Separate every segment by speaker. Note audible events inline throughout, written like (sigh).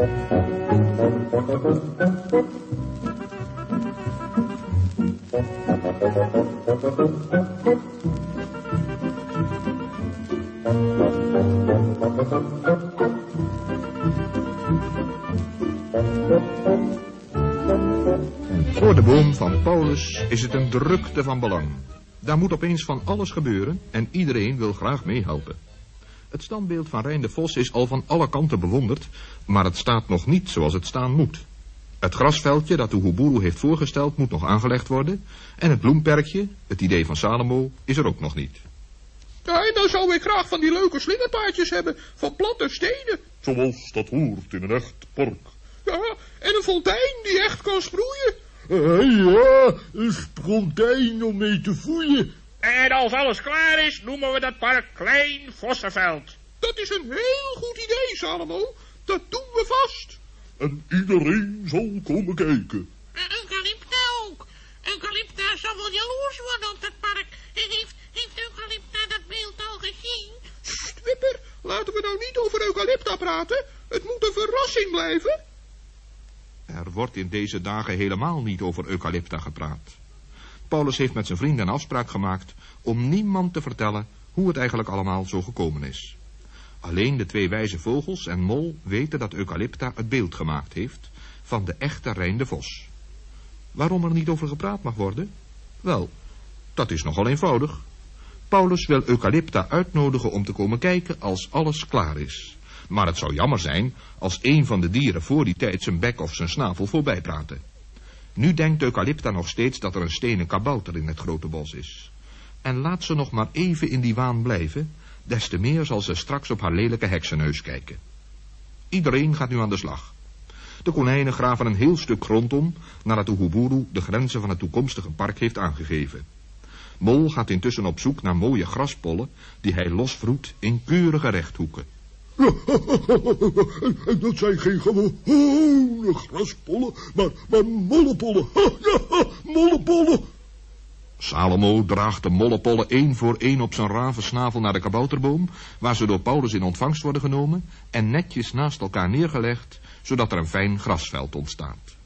Speaker 1: Voor de boom van Paulus is het een drukte van belang. Daar moet opeens van alles gebeuren en iedereen wil graag meehelpen. Het standbeeld van Rijn de Vos is al van alle kanten bewonderd, maar het staat nog niet zoals het staan moet. Het grasveldje dat de Huburu heeft voorgesteld moet nog aangelegd worden en het bloemperkje, het idee van Salomo, is er ook nog niet.
Speaker 2: Ja, en dan zou ik graag van die leuke slingerpaadjes hebben, van platte stenen.
Speaker 3: Zoals dat hoort in een echt park.
Speaker 2: Ja, en een fontein die echt kan sproeien.
Speaker 3: Uh, ja, een fontein om mee te voeien.
Speaker 4: En als alles klaar is, noemen we dat park Klein Vossenveld.
Speaker 2: Dat is een heel goed idee, Salomo. Dat doen we vast.
Speaker 3: En iedereen zal komen kijken.
Speaker 5: En Eucalypta ook. Eucalypta zal wel jaloers worden op dat park. Heeft, heeft Eucalypta dat beeld al gezien?
Speaker 2: Sst, Wipper, laten we nou niet over Eucalypta praten. Het moet een verrassing blijven.
Speaker 1: Er wordt in deze dagen helemaal niet over Eucalypta gepraat. Paulus heeft met zijn vrienden een afspraak gemaakt om niemand te vertellen hoe het eigenlijk allemaal zo gekomen is. Alleen de twee wijze vogels en Mol weten dat Eucalypta het beeld gemaakt heeft van de echte Rijn de Vos. Waarom er niet over gepraat mag worden? Wel, dat is nogal eenvoudig. Paulus wil Eucalypta uitnodigen om te komen kijken als alles klaar is. Maar het zou jammer zijn als een van de dieren voor die tijd zijn bek of zijn snavel voorbij praten. Nu denkt Eucalypta nog steeds dat er een stenen kabouter in het grote bos is. En laat ze nog maar even in die waan blijven, des te meer zal ze straks op haar lelijke heksenneus kijken. Iedereen gaat nu aan de slag. De konijnen graven een heel stuk grond om, nadat de Huburu de grenzen van het toekomstige park heeft aangegeven. Mol gaat intussen op zoek naar mooie graspollen, die hij losvroet in keurige rechthoeken. (laughs)
Speaker 3: dat zijn geen gewone graspollen, maar, maar mollepollen. (laughs) Ja, (laughs) mollepollen.
Speaker 1: Salomo draagt de mollepollen één voor één op zijn ravensnavel naar de kabouterboom, waar ze door Paulus in ontvangst worden genomen en netjes naast elkaar neergelegd, zodat er een fijn grasveld ontstaat.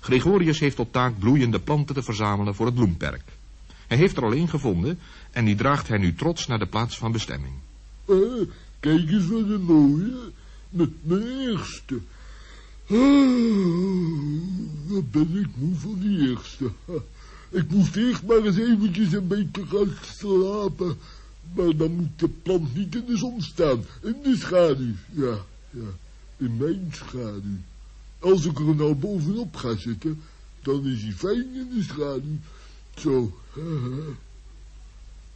Speaker 1: Gregorius heeft tot taak bloeiende planten te verzamelen voor het bloemperk. Hij heeft er al één gevonden en die draagt hij nu trots naar de plaats van bestemming.
Speaker 3: Uh, kijk eens wat een mooie, mijn eerste. Oh, wat ben ik moe van die eerste. (laughs) Ik moest eerst maar eens eventjes een beetje gaan slapen. Maar dan moet de plant niet in de zon staan. In de schaduw. Ja, ja. In mijn schaduw. Als ik er nou bovenop ga zitten, dan is hij fijn in de schaduw. Zo. (laughs)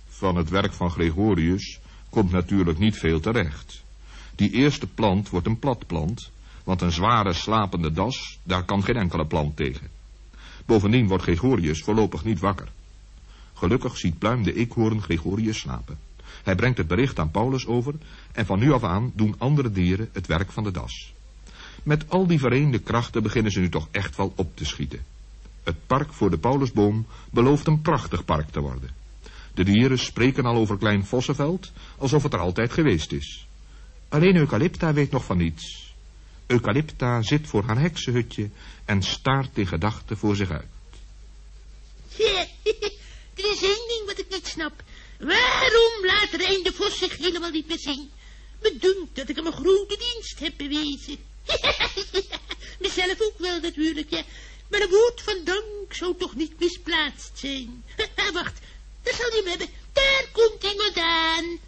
Speaker 1: Van het werk van Gregorius komt natuurlijk niet veel terecht. Die eerste plant wordt een platplant, want een zware slapende das, daar kan geen enkele plant tegen. Bovendien wordt Gregorius voorlopig niet wakker. Gelukkig ziet Pluim de eekhoorn Gregorius slapen. Hij brengt het bericht aan Paulus over en van nu af aan doen andere dieren het werk van de das. Met al die vereende krachten beginnen ze nu toch echt wel op te schieten. Het park voor de Paulusboom belooft een prachtig park te worden. De dieren spreken al over Klein Vossenveld, alsof het er altijd geweest is. Alleen Eucalypta weet nog van niets. Eucalypta zit voor haar heksenhutje en staart in gedachten voor zich uit. (laughs)
Speaker 5: Er is één ding wat ik niet snap. Waarom laat Rijn de Vos zich helemaal niet meer zien? Me dunkt dat ik hem een grote dienst heb bewezen. (laughs) Mezelf ook wel natuurlijk, ja. Maar een woord van dank zou toch niet misplaatst zijn. (laughs) Wacht, daar zal je hem hebben. Daar komt iemand aan.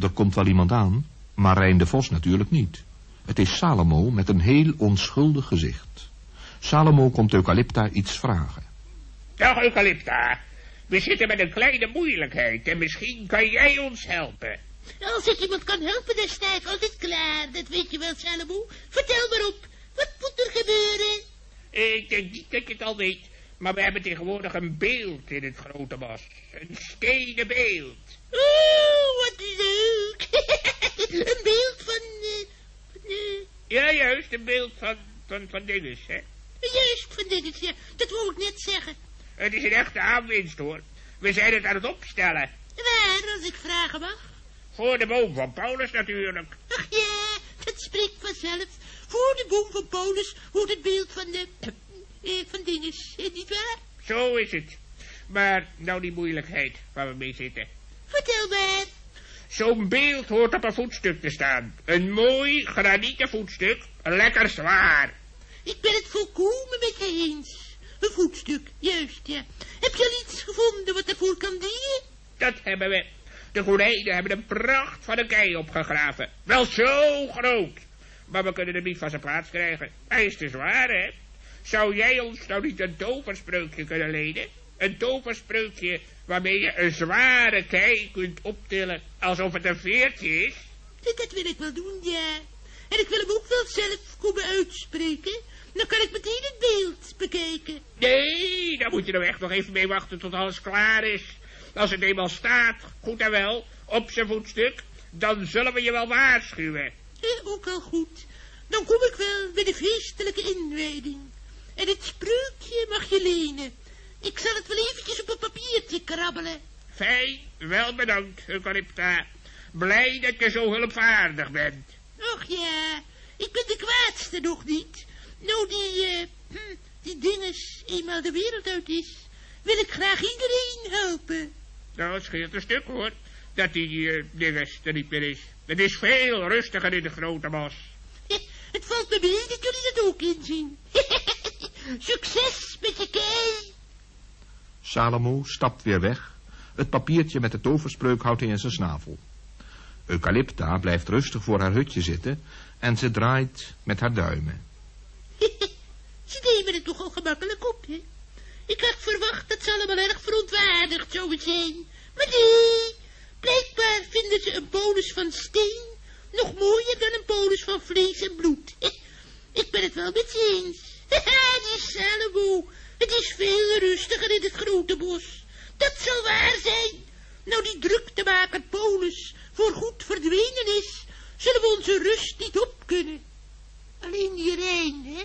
Speaker 1: Er komt wel iemand aan, maar Rijn de Vos natuurlijk niet. Het is Salomo met een heel onschuldig gezicht. Salomo komt Eucalypta iets vragen.
Speaker 4: Dag Eucalypta, we zitten met een kleine moeilijkheid en misschien kan jij ons helpen.
Speaker 5: Als ik iemand kan helpen, dan sta ik altijd klaar. Dat weet je wel, Salomo. Vertel maar op. Wat moet er gebeuren?
Speaker 4: Ik denk niet dat je het al weet, maar we hebben tegenwoordig een beeld in het grote bos. Een stenen beeld.
Speaker 5: Oeh, wat leuk. (laughs) een beeld van... Uh,
Speaker 4: ja, juist, een beeld van, van, van Dinges, hè?
Speaker 5: Juist, van Dinges, ja. Dat wou ik net zeggen.
Speaker 4: Het is een echte aanwinst, hoor. We zijn het aan het opstellen.
Speaker 5: Waar, als ik vragen mag?
Speaker 4: Voor de boom van Paulus natuurlijk.
Speaker 5: Ach ja, dat spreekt vanzelf. Voor de boom van Paulus hoort het beeld van de... eh, van dinges, eh, niet waar?
Speaker 4: Zo is het. Maar nou die moeilijkheid waar we mee zitten.
Speaker 5: Vertel maar.
Speaker 4: Zo'n beeld hoort op een voetstuk te staan. Een mooi granieten voetstuk, lekker zwaar.
Speaker 5: Ik ben het volkomen met je eens. Een voetstuk, juist, ja. Heb je al iets gevonden wat ervoor kan dienen?
Speaker 4: Dat hebben we. De konijnen hebben een pracht van een kei opgegraven. Wel zo groot. Maar we kunnen hem niet van zijn plaats krijgen. Hij is te zwaar, hè? Zou jij ons nou niet een toverspreukje kunnen lenen? Een toverspreukje waarmee je een zware kei kunt optillen alsof het een veertje is?
Speaker 5: Dat wil ik wel doen, ja. En ik wil hem ook wel zelf komen uitspreken. Dan kan ik meteen het beeld bekijken.
Speaker 4: Nee, daar moet je nou echt nog even mee wachten tot alles klaar is. Als het eenmaal staat, goed en wel, op zijn voetstuk, dan zullen we je wel waarschuwen.
Speaker 5: Eh, ook al goed. Dan kom ik wel bij de feestelijke inwijding. En het spreukje mag je lenen. Ik zal het wel eventjes op een papiertje krabbelen.
Speaker 4: Fijn, wel bedankt, Eucalypta. Blij dat je zo hulpvaardig bent.
Speaker 5: Och ja, ik ben de kwaadste nog niet. Nou, die, eh, hm, die dinges eenmaal de wereld uit is, wil ik graag iedereen helpen.
Speaker 4: Nou, het scheelt een stuk hoor, dat die eh dinges er niet meer is. Het is veel rustiger in de grote bos. (laughs)
Speaker 5: Het valt me mee dat jullie dat ook inzien. (laughs) Succes met je kei.
Speaker 1: Salomo stapt weer weg. Het papiertje met de toverspreuk houdt hij in zijn snavel. Eucalypta blijft rustig voor haar hutje zitten en ze draait met haar duimen. (laughs)
Speaker 5: Ze nemen het toch al gemakkelijk op, hè? Ik had verwacht dat ze allemaal erg verontwaardigd zouden zijn. Maar nee, blijkbaar vinden ze een polis van steen nog mooier dan een polis van vlees en bloed. (laughs) Ik ben het wel met eens. (laughs) Die Salomo, het is veel rustiger in het grote bos. Dat zal waar zijn. Nou die druktemaker polis voorgoed verdwenen is, zullen we onze rust niet op kunnen. Alleen die Rijn, hè?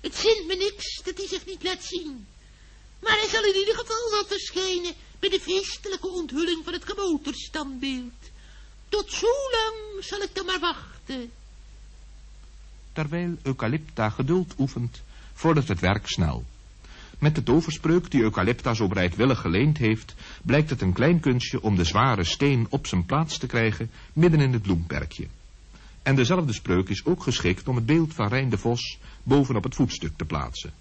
Speaker 5: Het zint me niks dat hij zich niet laat zien. Maar hij zal in ieder geval wel verschijnen bij de feestelijke onthulling van het gemoterstandbeeld. Tot zo lang zal ik dan maar wachten.
Speaker 1: Terwijl Eucalypta geduld oefent, vordert het werk snel. Met de toverspreuk die Eucalypta zo bereidwillig geleend heeft, blijkt het een klein kunstje om de zware steen op zijn plaats te krijgen midden in het bloemperkje. En dezelfde spreuk is ook geschikt om het beeld van Rijn de Vos bovenop het voetstuk te plaatsen.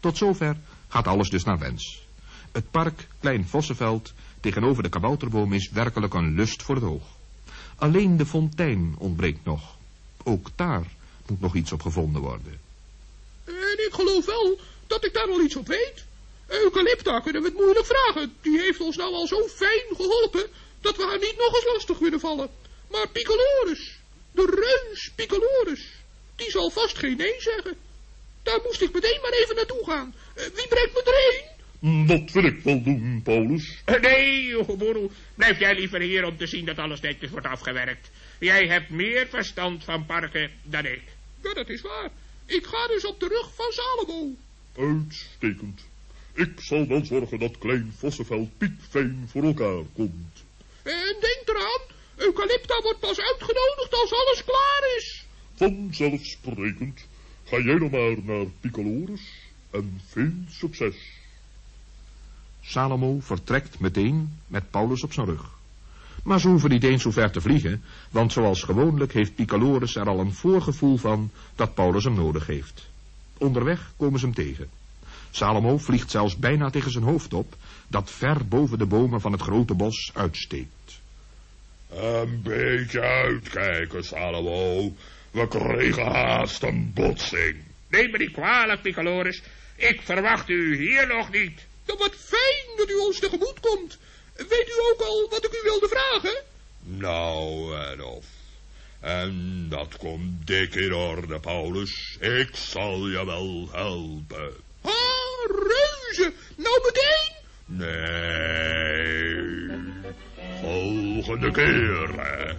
Speaker 1: Tot zover gaat alles dus naar wens. Het park Klein Vossenveld tegenover de kabouterboom is werkelijk een lust voor het oog. Alleen de fontein ontbreekt nog. Ook daar moet nog iets op gevonden worden.
Speaker 2: Geloof wel dat ik daar wel iets op weet. Eucalypta kunnen we het moeilijk vragen. Die heeft ons nou al zo fijn geholpen, dat we haar niet nog eens lastig willen vallen. Maar Piccolorus, de reus Piccolorus, die zal vast geen nee zeggen. Daar moest ik meteen maar even naartoe gaan. Eh, wie brengt me erheen?
Speaker 3: Dat wil ik wel doen, Paulus.
Speaker 4: Eh, Nee, Oegeboeroe, blijf jij liever hier om te zien dat alles netjes wordt afgewerkt. Jij hebt meer verstand van parken dan ik.
Speaker 2: Ja, dat is waar. Ik ga dus op de rug van Salomo.
Speaker 3: Uitstekend. Ik zal wel zorgen dat Klein Vossenveld piekfijn voor elkaar komt.
Speaker 2: En denk eraan, Eucalypta wordt pas uitgenodigd als alles klaar is.
Speaker 3: Vanzelfsprekend. Ga jij dan maar naar Piccolorus en veel succes.
Speaker 1: Salomo vertrekt meteen met Paulus op zijn rug. Maar ze hoeven niet eens zo ver te vliegen, want zoals gewoonlijk heeft Picalorus er al een voorgevoel van dat Paulus hem nodig heeft. Onderweg komen ze hem tegen. Salomo vliegt zelfs bijna tegen zijn hoofd op, dat ver boven de bomen van het grote bos uitsteekt.
Speaker 3: Een beetje uitkijken, Salomo. We kregen haast een botsing.
Speaker 4: Neem me niet kwalijk, Piccolorus. Ik verwacht u hier nog niet.
Speaker 2: Ja, wat fijn dat u ons tegemoet komt. Weet u ook al wat ik u wilde vragen?
Speaker 3: Nou, en of. En dat komt dik in orde, Paulus. Ik zal je wel helpen.
Speaker 2: Ah, reuze! Nou meteen?
Speaker 3: Nee. Volgende keer, hè.